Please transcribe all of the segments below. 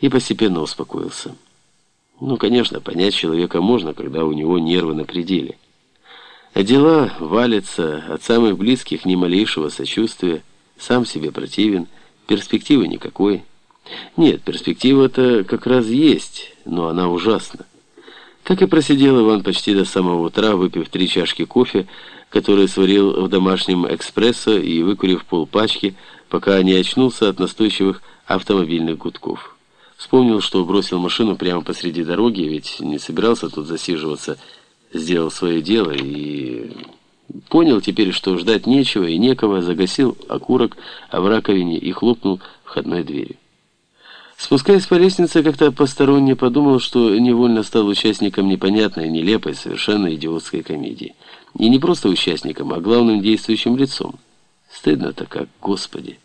и постепенно успокоился. Ну, конечно, понять человека можно, когда у него нервы на пределе. А дела валятся от самых близких ни малейшего сочувствия, сам себе противен, перспективы никакой. Нет, перспектива-то как раз есть, но она ужасна. Так и просидел Иван почти до самого утра, выпив три чашки кофе, который сварил в домашнем экспрессо и выкурив полпачки, пока не очнулся от настойчивых автомобильных гудков. Вспомнил, что бросил машину прямо посреди дороги, ведь не собирался тут засиживаться, сделал свое дело и... Понял теперь, что ждать нечего и некого, загасил окурок в раковине и хлопнул входной дверью. Спускаясь по лестнице, как-то посторонне подумал, что невольно стал участником непонятной, нелепой, совершенно идиотской комедии. И не просто участником, а главным действующим лицом. Стыдно-то как, господи.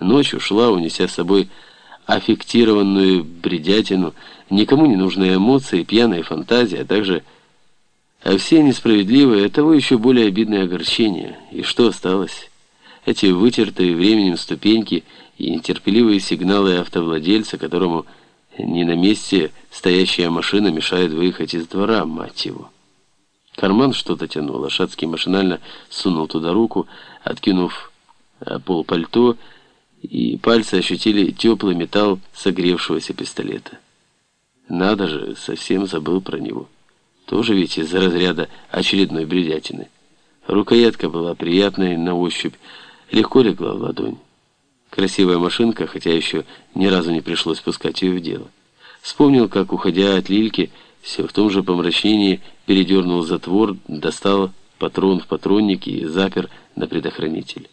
Ночь ушла, унеся с собой аффектированную бредятину, никому не нужные эмоции, пьяная фантазия, а также а все несправедливые, того еще более обидное огорчение. И что осталось? Эти вытертые временем ступеньки и нетерпеливые сигналы автовладельца, которому не на месте стоящая машина мешает выехать из двора, мать его. Карман что-то тянул, а Шацкий машинально сунул туда руку, откинув а, пол пальто, и пальцы ощутили теплый металл согревшегося пистолета. Надо же, совсем забыл про него. Тоже ведь из-за разряда очередной бредятины. Рукоятка была приятной на ощупь, легко легла в ладонь. Красивая машинка, хотя еще ни разу не пришлось пускать ее в дело. Вспомнил, как, уходя от Лильки, все в том же помрачнении передернул затвор, достал патрон в патронник и запер на предохранитель.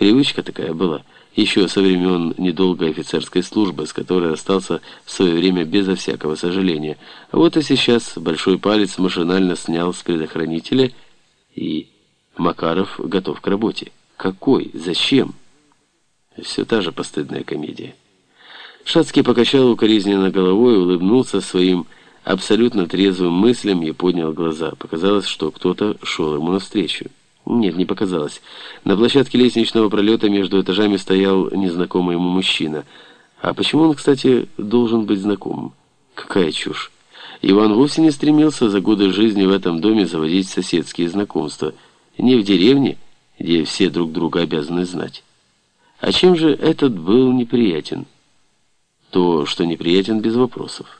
Привычка такая была, еще со времен недолгой офицерской службы, с которой остался в свое время безо всякого сожаления. А вот и сейчас большой палец машинально снял с предохранителя, и Макаров готов к работе. Какой? Зачем? Все та же постыдная комедия. Шацкий покачал укоризненно головой, улыбнулся своим абсолютно трезвым мыслям и поднял глаза. Показалось, что кто-то шел ему навстречу. Нет, не показалось. На площадке лестничного пролета между этажами стоял незнакомый ему мужчина. А почему он, кстати, должен быть знакомым? Какая чушь. Иван вовсе не стремился за годы жизни в этом доме заводить соседские знакомства. Не в деревне, где все друг друга обязаны знать. А чем же этот был неприятен? То, что неприятен без вопросов.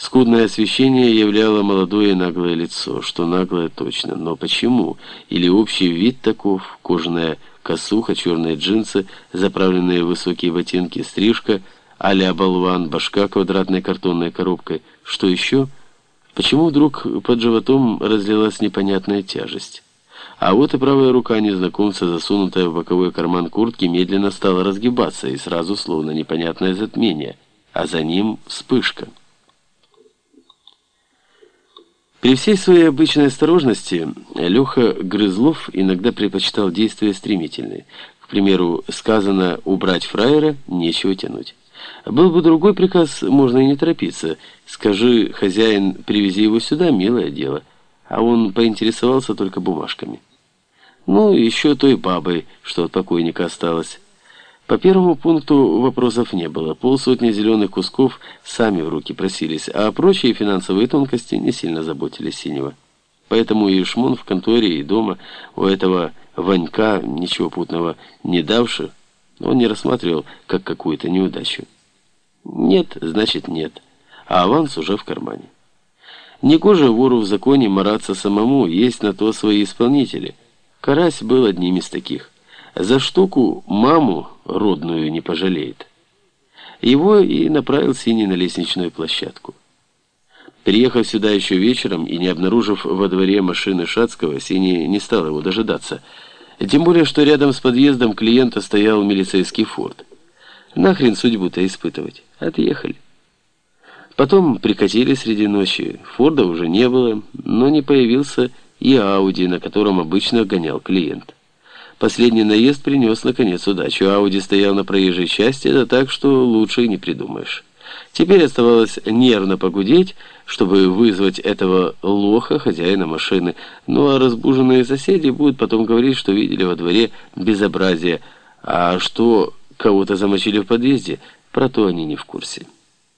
Скудное освещение являло молодое наглое лицо, что наглое точно. Но почему? Или общий вид таков, кожаная косуха, черные джинсы, заправленные высокие ботинки, стрижка, а-ля болван, башка квадратной картонной коробкой. Что еще? Почему вдруг под животом разлилась непонятная тяжесть? А вот и правая рука незнакомца, засунутая в боковой карман куртки, медленно стала разгибаться, и сразу словно непонятное затмение, а за ним вспышка. При всей своей обычной осторожности Леха Грызлов иногда предпочитал действия стремительные. К примеру, сказано «убрать фраера, нечего тянуть». Был бы другой приказ, можно и не торопиться. Скажи, хозяин, привези его сюда, милое дело. А он поинтересовался только бумажками. Ну, еще той бабой, что от покойника осталось. По первому пункту вопросов не было. Полсотни зеленых кусков сами в руки просились, а прочие финансовые тонкости не сильно заботили Синего. Поэтому и шмон в конторе, и дома у этого Ванька, ничего путного не давши, он не рассматривал как какую-то неудачу. Нет, значит нет, а аванс уже в кармане. Негоже вору в законе мараться самому, есть на то свои исполнители. Карась был одним из таких. За штуку маму родную не пожалеет. Его и направил Синий на лестничную площадку. Приехав сюда еще вечером и не обнаружив во дворе машины Шацкого, Синий не стал его дожидаться. Тем более, что рядом с подъездом клиента стоял милицейский форт. Нахрен судьбу-то испытывать. Отъехали. Потом прикатили среди ночи. Форда уже не было, но не появился и Ауди, на котором обычно гонял клиент. Последний наезд принес, наконец, удачу. Ауди стоял на проезжей части, да так, что лучше и не придумаешь. Теперь оставалось нервно погудеть, чтобы вызвать этого лоха, хозяина машины. Ну а разбуженные соседи будут потом говорить, что видели во дворе безобразие. А что, кого-то замочили в подъезде? Про то они не в курсе.